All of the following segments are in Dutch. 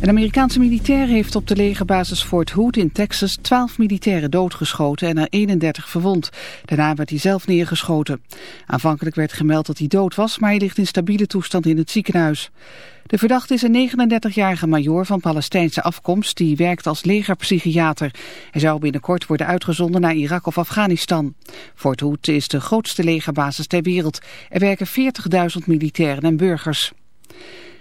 Een Amerikaanse militair heeft op de legerbasis Fort Hood in Texas 12 militairen doodgeschoten en er 31 verwond. Daarna werd hij zelf neergeschoten. Aanvankelijk werd gemeld dat hij dood was, maar hij ligt in stabiele toestand in het ziekenhuis. De verdachte is een 39-jarige majoor van Palestijnse afkomst die werkt als legerpsychiater. Hij zou binnenkort worden uitgezonden naar Irak of Afghanistan. Fort Hood is de grootste legerbasis ter wereld. Er werken 40.000 militairen en burgers.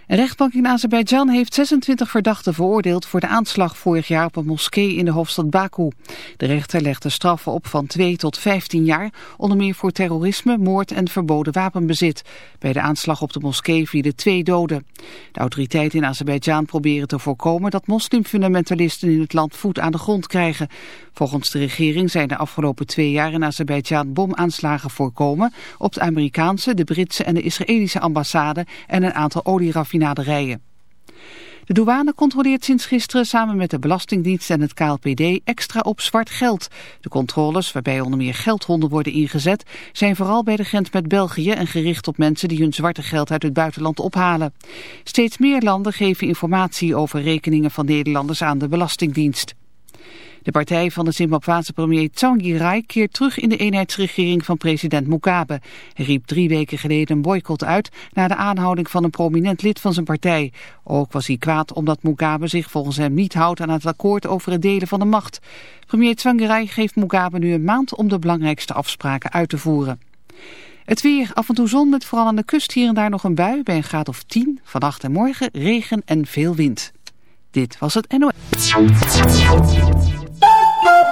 Een rechtbank in Azerbeidzjan heeft 26 verdachten veroordeeld voor de aanslag vorig jaar op een moskee in de hoofdstad Baku. De rechter legde straffen op van 2 tot 15 jaar, onder meer voor terrorisme, moord en verboden wapenbezit. Bij de aanslag op de moskee vielen twee doden. De autoriteiten in Azerbeidzjan proberen te voorkomen dat moslimfundamentalisten in het land voet aan de grond krijgen. Volgens de regering zijn de afgelopen twee jaar in Azerbeidzjan bomaanslagen voorkomen op de Amerikaanse, de Britse en de Israëlische ambassade en een aantal De douane controleert sinds gisteren samen met de Belastingdienst en het KLPD extra op zwart geld. De controles, waarbij onder meer geldhonden worden ingezet, zijn vooral bij de grens met België en gericht op mensen die hun zwarte geld uit het buitenland ophalen. Steeds meer landen geven informatie over rekeningen van Nederlanders aan de Belastingdienst. De partij van de Zimbabwaanse premier Tsvangirai keert terug in de eenheidsregering van president Mugabe. Hij riep drie weken geleden een boycott uit na de aanhouding van een prominent lid van zijn partij. Ook was hij kwaad omdat Mugabe zich volgens hem niet houdt aan het akkoord over het delen van de macht. Premier Tsvangirai geeft Mugabe nu een maand om de belangrijkste afspraken uit te voeren. Het weer, af en toe zon met vooral aan de kust hier en daar nog een bui bij een graad of 10. Vannacht en morgen regen en veel wind. Dit was het NOS.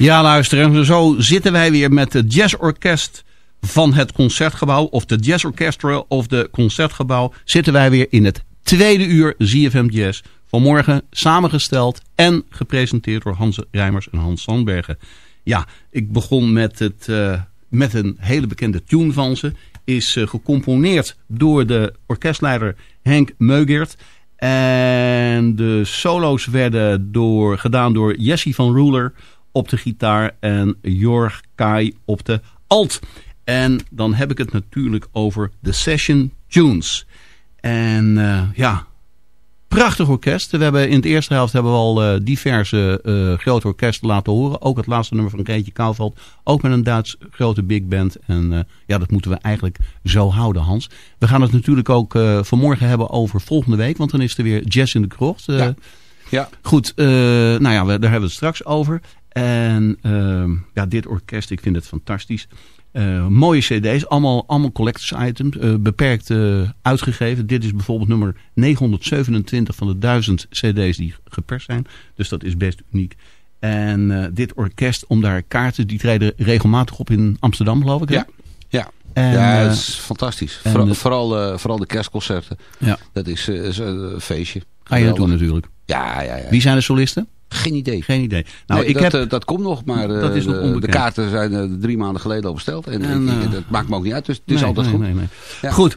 Ja, luister, zo zitten wij weer met het jazzorkest van het Concertgebouw. Of de Jazz Orchestra of de Concertgebouw. Zitten wij weer in het tweede uur ZFM Jazz. Vanmorgen samengesteld en gepresenteerd door Hans Rijmers en Hans Sandbergen. Ja, ik begon met, het, uh, met een hele bekende tune van ze. Is uh, gecomponeerd door de orkestleider Henk Meugert. En de solo's werden door, gedaan door Jesse van Ruler op de gitaar en Jorg Kai op de alt. En dan heb ik het natuurlijk over de Session Tunes. En uh, ja, prachtig orkest. We hebben in de eerste helft hebben we al uh, diverse uh, grote orkesten laten horen. Ook het laatste nummer van Greetje Kouwveld. Ook met een Duits grote big band. En ja, dat moeten we eigenlijk zo houden, Hans. We gaan het natuurlijk ook vanmorgen hebben over volgende week. Want dan is er weer Jazz in de Krocht. ja. ja. Goed, nou ja, we, daar hebben we het straks over. En uh, ja, dit orkest, ik vind het fantastisch. Uh, mooie cd's, allemaal, allemaal collectors items, uh, beperkt uh, uitgegeven. Dit is bijvoorbeeld nummer 927 van de 1000 cd's die geperst zijn. Dus dat is best uniek. En dit orkest, om daar kaarten, die treden regelmatig op in Amsterdam, geloof ik. Hè? Ja, ja. En, ja, het is fantastisch. En, vooral, vooral, vooral de kerstconcerten. Ja. Dat is, is een feestje. Ga je naartoe natuurlijk. Ja, ja, ja. Wie zijn de solisten? Geen idee. Geen idee. Nou, nee, ik dat, heb, dat komt nog, maar dat is nog de, de kaarten zijn drie maanden geleden al besteld. En, en dat maakt me ook niet uit, dus het is altijd goed. Nee, nee. Ja. Goed.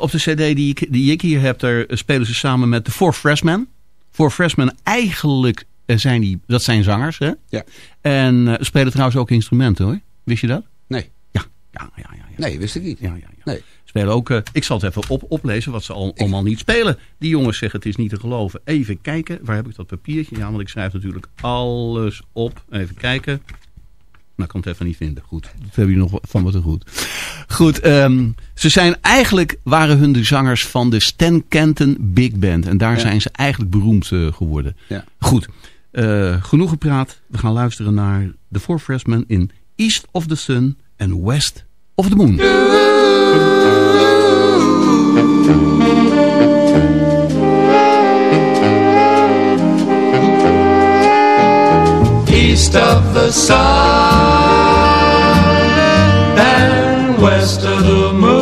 Op de cd die ik, die ik hier heb, daar spelen ze samen met de Four Freshmen. Four Freshmen, eigenlijk zijn die, dat zijn zangers. Hè? Ja. En spelen trouwens ook instrumenten hoor. Wist je dat? Nee. Ja, ja, ja. ja, ja. Nee, wist ik niet. Ja, ja, ja. Nee. Spelen ook, uh, ik zal het even op, oplezen wat ze al, allemaal niet spelen. Die jongens zeggen het is niet te geloven. Even kijken, waar heb ik dat papiertje? Ja, want ik schrijf natuurlijk alles op. Even kijken. Nou, ik kan het even niet vinden. Goed, dat hebben jullie nog van wat goed. Goed, um, ze zijn eigenlijk, waren hun de zangers van de Stan Kenton Big Band. En daar ja. zijn ze eigenlijk beroemd uh, geworden. Ja. Goed, uh, genoeg gepraat. We gaan luisteren naar The Four Freshmen in East of the Sun en West of the Moon. East of the sun and west of the moon,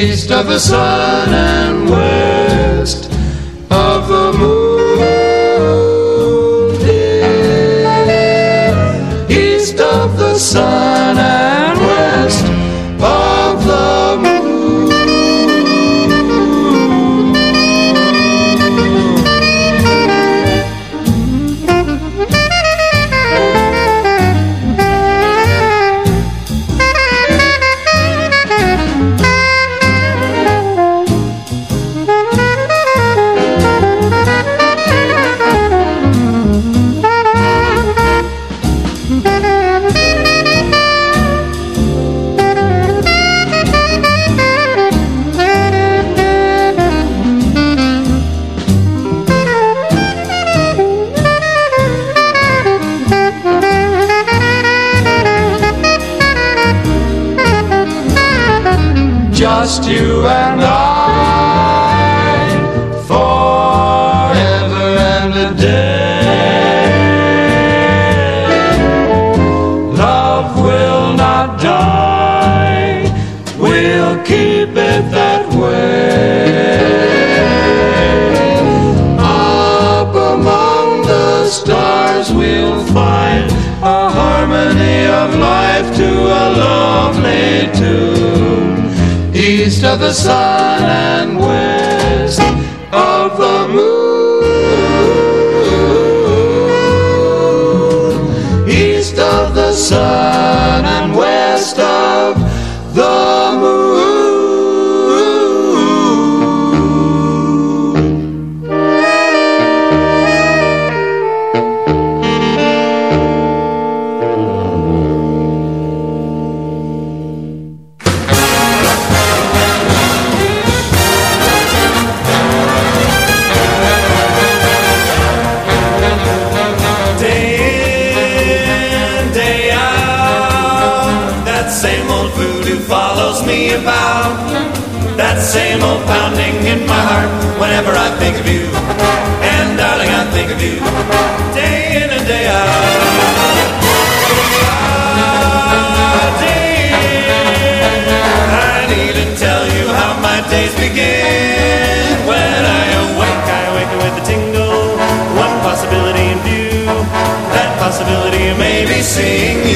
East of the sun and west chasing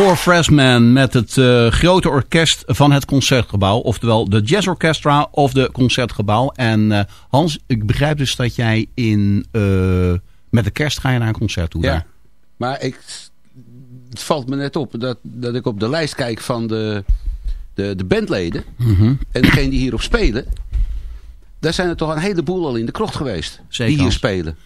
Four Freshmen met het eh, grote orkest van het Concertgebouw. Oftewel de Jazz Orchestra of de Concertgebouw. En eh, Hans, ik begrijp dus dat jij in, eh, met de kerst ga je naar een concert toe. Ja, daar. maar ik, het valt me net op dat, dat ik op de lijst kijk van de, de, de bandleden. Mhm. En degene die hierop spelen. Daar zijn er toch een heleboel al in de krocht geweest. Zeker, die hier spelen.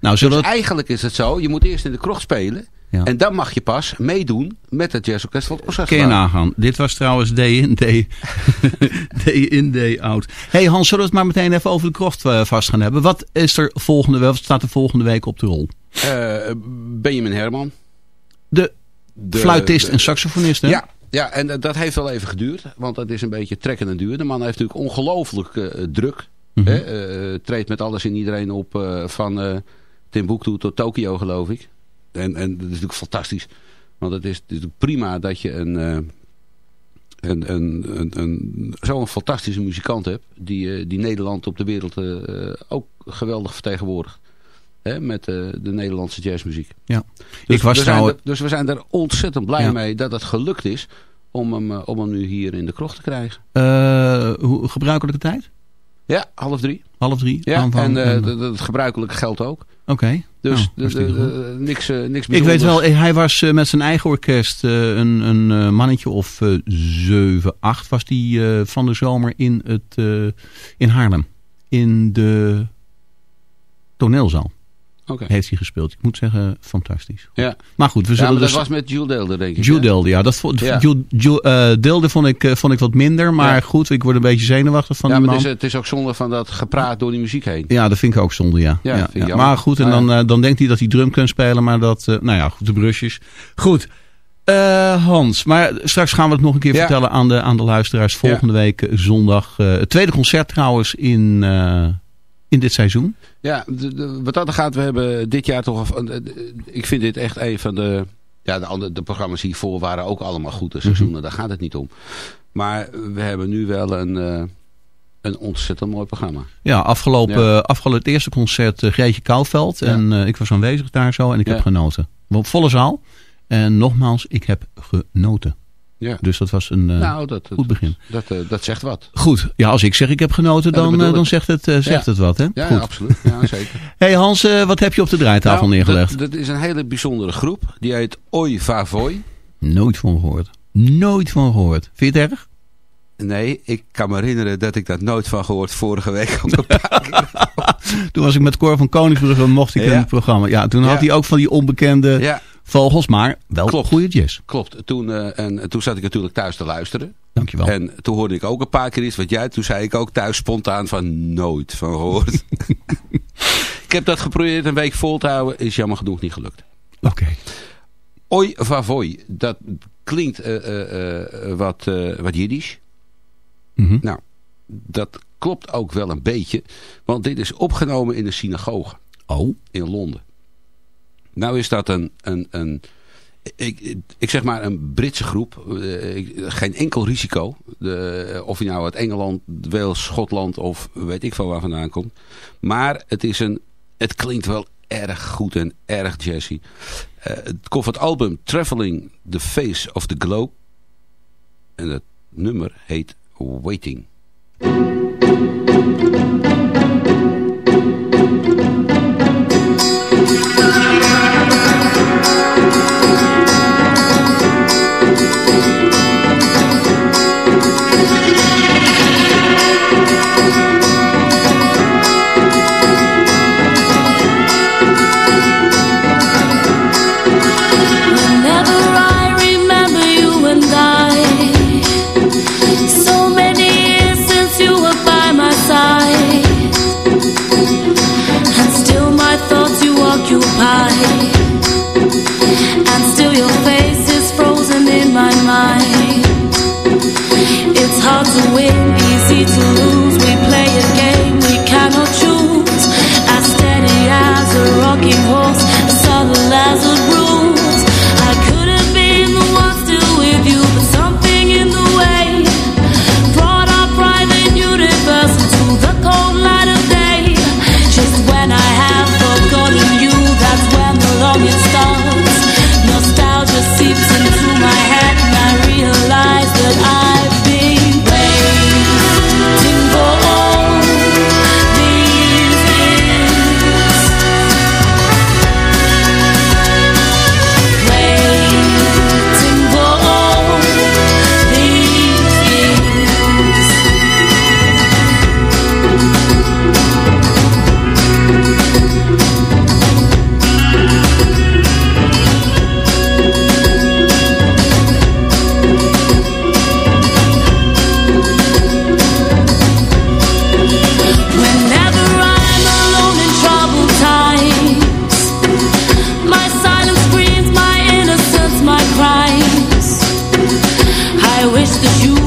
Nou, zullen dus het- eigenlijk is het zo. Je moet eerst in de krocht spelen. Ja. En dan mag je pas meedoen met het jazzorkest van het Kun je nagaan. Dit was trouwens day in, day, day in, day out. hey Hans, zullen we het maar meteen even over de krocht eh, vast gaan hebben. Wat is er volgende week, wat staat er volgende week op de rol? Eh, Benjamin Herman. De, De- fluitist de- en saxofonist, hè? Ja, ja, en dat- heeft wel even geduurd. Want dat is een beetje trekken en duur. De man heeft natuurlijk ongelooflijk eh, druk. Mhm. hè, treedt met alles en iedereen op. eh, van Timbuktu tot Tokio, geloof ik. En, en dat is natuurlijk fantastisch. Want het is, het is natuurlijk prima dat je een, eh, een, een, een, een, zo'n fantastische muzikant hebt. Die, eh, die Nederland op de wereld eh, ook geweldig vertegenwoordigt. Hè, met eh, de Nederlandse jazzmuziek. Ja. Dus, ik was we zijn trouwens... er, dus we zijn er ontzettend blij Ja. mee dat het gelukt is om hem, om hem nu hier in de krocht te krijgen. eh, hoe, gebruikelijke tijd? Ja, half drie. Half drie? Ja, en eh, het gebruikelijke geldt ook. Oké. Dus Nou, de- niks, eh, niks Ik weet wel, eh, hij was met zijn eigen orkest een, een mannetje of zeven, acht was die van de zomer in, het, in Haarlem. In de toneelzaal Heeft hij gespeeld. Ik moet zeggen, fantastisch. Ja. Maar goed, we Ja, zullen maar dat dus... was met Jules Deelder, denk ik. Jules? Deelde, ja. Dat vond, Ja. Jules, Jules, eh, Deelde vond ik, eh, vond ik wat minder. Maar Ja. goed, ik word een beetje zenuwachtig van Ja, die maar man. het is, het is ook zonde van dat gepraat door die muziek heen. Ja, dat vind ik ook zonde, ja. Ja. Maar goed, en ja. dan, eh, dan denkt hij dat hij drum kan spelen, maar dat, nou ja, goed, de brusjes. Goed, Hans, maar straks gaan we het nog een keer Ja. vertellen aan de, aan de luisteraars. Volgende week zondag. het tweede concert trouwens in, in dit seizoen. Ja, de, de- wat dat gaat, we hebben dit jaar toch... eh, Ik vind dit echt een van de... Ja, de, andere, de programma's hiervoor waren ook allemaal goed, de seizoenen. Daar gaat het niet om. Maar we hebben nu wel een, eh, een ontzettend mooi programma. Ja, afgelopen, Ja. afgelopen het eerste concert eh, Greetje Kouwveld. Ja. En ik was aanwezig daar zo en ik heb genoten. Volle zaal. En nogmaals, ik heb genoten. Ja. Dus dat was een eh, nou, dat, goed begin. Dat, eh, dat zegt wat. Goed, ja, als ik zeg ik heb genoten, Ja, dat dan, eh, dan zegt, het, zegt Ja. het wat. Hè? Ja, Goed. absoluut. Ja, zeker. hey Hans, wat heb je op de draaitafel Nou, neergelegd? Dat, dat is een hele bijzondere groep. Die heet Oi Vavoy. Nooit van gehoord. Nooit van gehoord. Vind je het erg? Nee, ik kan me herinneren dat ik dat nooit van gehoord vorige week. Toen was ik met Cor van Koningsbrugge, mocht ik Ja. in het programma. Ja, toen had Ja. hij ook van die onbekende Ja, vogels, maar wel Klopt. goede jazz. klopt. Toen, eh, en, toen zat ik natuurlijk thuis te luisteren. Dankjewel. En toen hoorde ik ook een paar keer iets wat jij. Toen zei ik ook thuis spontaan van nooit van gehoord. ik heb dat geprobeerd een week vol te houden. Is jammer genoeg niet gelukt. Oké. Oi Vavoy. Dat klinkt eh, eh, wat, wat Jiddisch. Mhm. Nou, dat klopt ook wel een beetje. Want dit is opgenomen in de synagoge Oh, in Londen. Nou is dat een, een, een ik, ik zeg maar een Britse groep. Eh, geen enkel risico. De, of je nou uit Engeland, Wales, Schotland of weet ik veel waar vandaan komt. Maar het, is een, het klinkt wel erg goed en erg jazzy. Eh, het komt van het album Traveling the Face of the Globe. En het nummer heet Waiting. You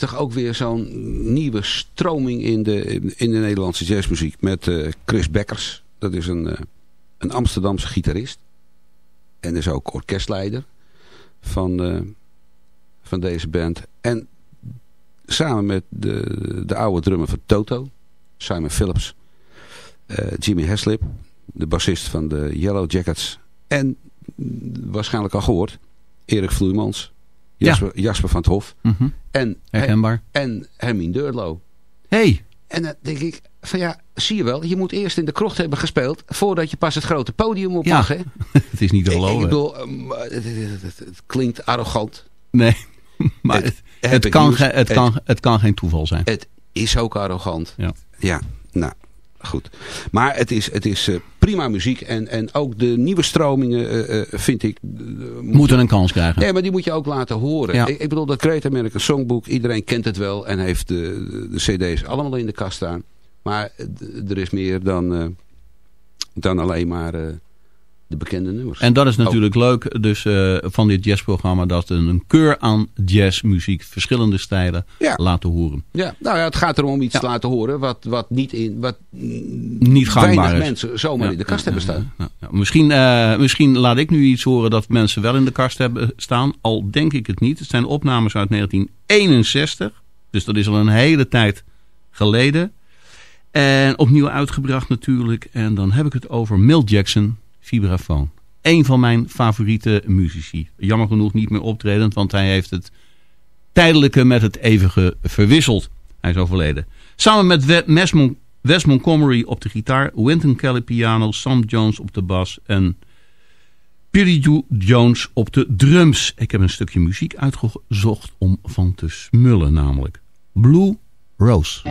toch ook weer zo'n nieuwe stroming in de, in de Nederlandse jazzmuziek. Met eh, Chris Beckers. Dat is een, eh, een Amsterdamse gitarist. En is ook orkestleider van, eh, van deze band. En samen met de, de oude drummer van Toto, Simon Phillips, Jimmy Heslip, de bassist van de Yellow Jackets. En mm, waarschijnlijk al gehoord, Erik Vloeimans, Jasper, Jasper van het Hof. Mhm. En, Herkenbaar. En Hermine Deurlo. Hey. En dan denk ik, van ja, zie je wel, je moet eerst in de krocht hebben gespeeld voordat je pas het grote podium op Ja. mag. Hè? het is niet te Ik, ik geloven. bedoel, ehm, het, het- het- het klinkt arrogant. Nee, maar Het- kan, nieuws. Het- kan, het kan geen toeval zijn. Het is ook arrogant. Ja. Ja, nou, goed. Maar het is, het is eh, prima muziek. En, en ook de nieuwe stromingen, eh, eh, vind ik... moet Moeten een kans krijgen. Nee, maar die moet je ook laten horen. Ja. Ik, ik bedoel, dat Great American Songbook, iedereen kent het wel en heeft de, de, de cd's allemaal in de kast staan. Maar er is meer dan, dan alleen maar de bekende nummers. En dat is Oh. natuurlijk leuk dus, eh, van dit jazzprogramma. Dat we een keur aan jazzmuziek, verschillende stijlen, Ja. laten horen. Ja, nou ja, het gaat erom om iets Ja. te laten horen wat, wat niet in, wat Niet gangbaar weinig is. mensen zomaar Ja, in de kast hebben staan. ja, ja. Misschien, eh, misschien laat ik nu iets horen dat mensen wel in de kast hebben staan. Al denk ik het niet. Het zijn opnames uit 1961. Dus dat is al een hele tijd geleden. En opnieuw uitgebracht natuurlijk. En dan heb ik het over Milt Jackson, vibrafoon. Een van mijn favoriete muzici. Jammer genoeg niet meer optredend, want hij heeft het tijdelijke met het eeuwige verwisseld. Hij is overleden. Samen met Wes Montgomery op de gitaar, Wynton Kelly piano, Sam Jones op de bas en Joe Jones op de drums. Ik heb een stukje muziek uitgezocht om van te smullen namelijk. Blue Rose.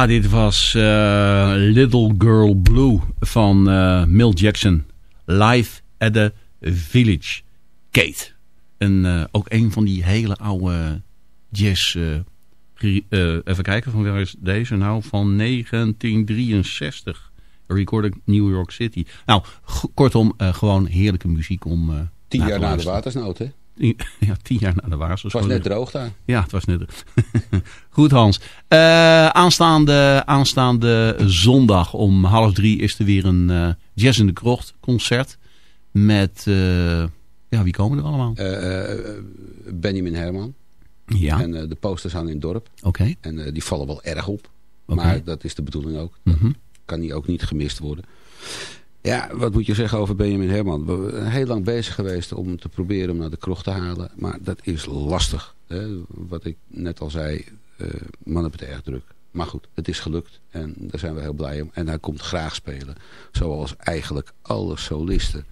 Ja, dit was eh, Little Girl Blue van eh Mill Jackson. Live at the Village. Kate. En eh, ook een van die hele oude jazz... even kijken, van waar is deze nou? Van 1963. Recorded New York City. Nou, kortom, gewoon heerlijke muziek om... Tien jaar na de watersnood, hè? Ja, tien jaar na de waars. Het was net droog daar. Ja, het was net. Goed Hans. Eh, aanstaande, aanstaande zondag om half drie is er weer een eh, Jazz in de Krocht concert. Met, eh, ja wie komen er allemaal? Benjamin Herman. Ja. En de posters hangen in het dorp. Oké. En die vallen wel erg op. Maar dat is de bedoeling ook. Mhm. Kan die ook niet gemist worden. Ja, wat moet je zeggen over Benjamin Herman? We zijn heel lang bezig geweest om te proberen om naar de krocht te halen. Maar dat is lastig. Hè? Wat ik net al zei, eh man heeft het erg druk. Maar goed, het is gelukt en daar zijn we heel blij om. En hij komt graag spelen. Zoals eigenlijk alle solisten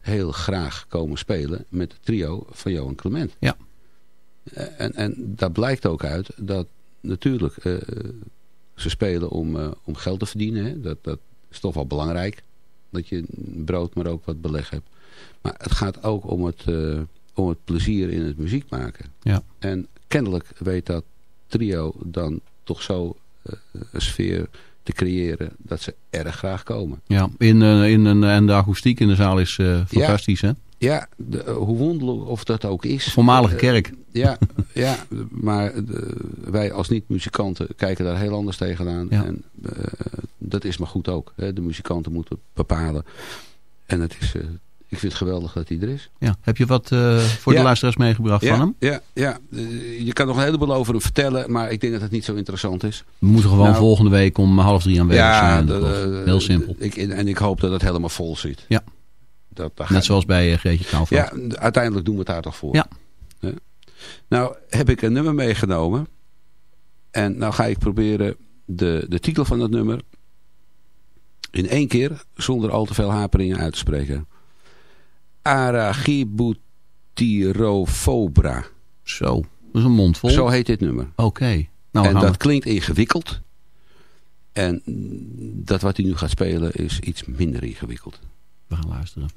heel graag komen spelen met het trio van Johan Clement. Ja. Eh, En, en daar blijkt ook uit dat natuurlijk eh, ze spelen om, om geld te verdienen. Hè? Dat, dat is toch wel belangrijk. Dat je brood maar ook wat beleg hebt. Maar het gaat ook om het, eh, om het plezier in het muziek maken. Ja. En kennelijk weet dat trio dan toch zo eh, een sfeer te creëren dat ze erg graag komen. Ja, in, eh, in, een- en de akoestiek in de zaal is fantastisch hè? Ja, de- eh, hoe wonderlijk of dat ook is. Voormalige Eh, kerk. Ja, ja maar de- wij als niet-muzikanten kijken daar heel anders tegenaan. Ja. En eh, dat is maar goed ook. Hè. De muzikanten moeten bepalen. En het is, eh, ik vind het geweldig dat hij er is. Ja. Heb je wat eh, voor Ja. de luisteraars meegebracht ja, van hem? Ja, ja. Eh, je kan nog een heleboel over hem vertellen, maar ik denk dat het niet zo interessant is. We moeten gewoon Nou, volgende week om half drie aanwezig zijn. Eh, Heel simpel. Ik, en ik hoop dat het helemaal vol zit. Ja. Dat, Net zoals bij uh, Greetje Kouwveld. Ja, uiteindelijk doen we het daar toch voor. Ja. Ja. Nou, heb ik een nummer meegenomen. En nou ga ik proberen de, de titel van dat nummer in één keer, zonder al te veel haperingen uit te spreken. Aragibutirofobra. Zo, dat is een mond vol. Zo heet dit nummer. Oké. Nou, en dat we- klinkt ingewikkeld. En dat wat hij nu gaat spelen is iets minder ingewikkeld. We gaan luisteren.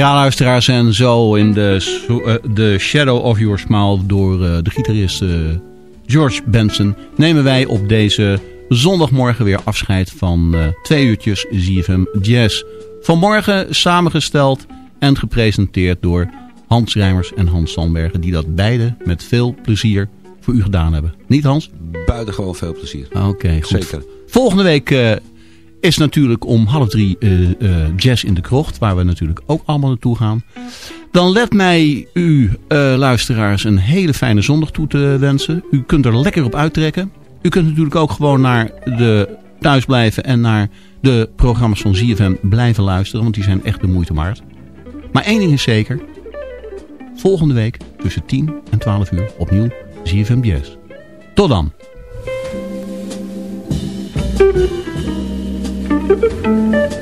Ja, luisteraars, en zo in de, uh, the Shadow of Your Smile door uh, de gitarist uh, George Benson nemen wij op deze zondagmorgen weer afscheid van twee uurtjes ZFM Jazz. Vanmorgen samengesteld en gepresenteerd door Hans Rijmers en Hans Sandbergen, die dat beide met veel plezier voor u gedaan hebben. Niet Hans? Buitengewoon veel plezier. Oké, okay, goed. Zeker. Volgende week is natuurlijk om half drie uh, uh, Jazz in de Krocht. Waar we natuurlijk ook allemaal naartoe gaan. Dan let mij u uh, luisteraars een hele fijne zondag toe te wensen. U kunt er lekker op uittrekken. U kunt natuurlijk ook gewoon naar de thuis blijven en naar de programma's van ZFM blijven luisteren. Want die zijn echt de moeite waard. Maar één ding is zeker. Volgende week tussen 10 en 12 uur opnieuw ZFM Jazz. Tot dan. Thank you.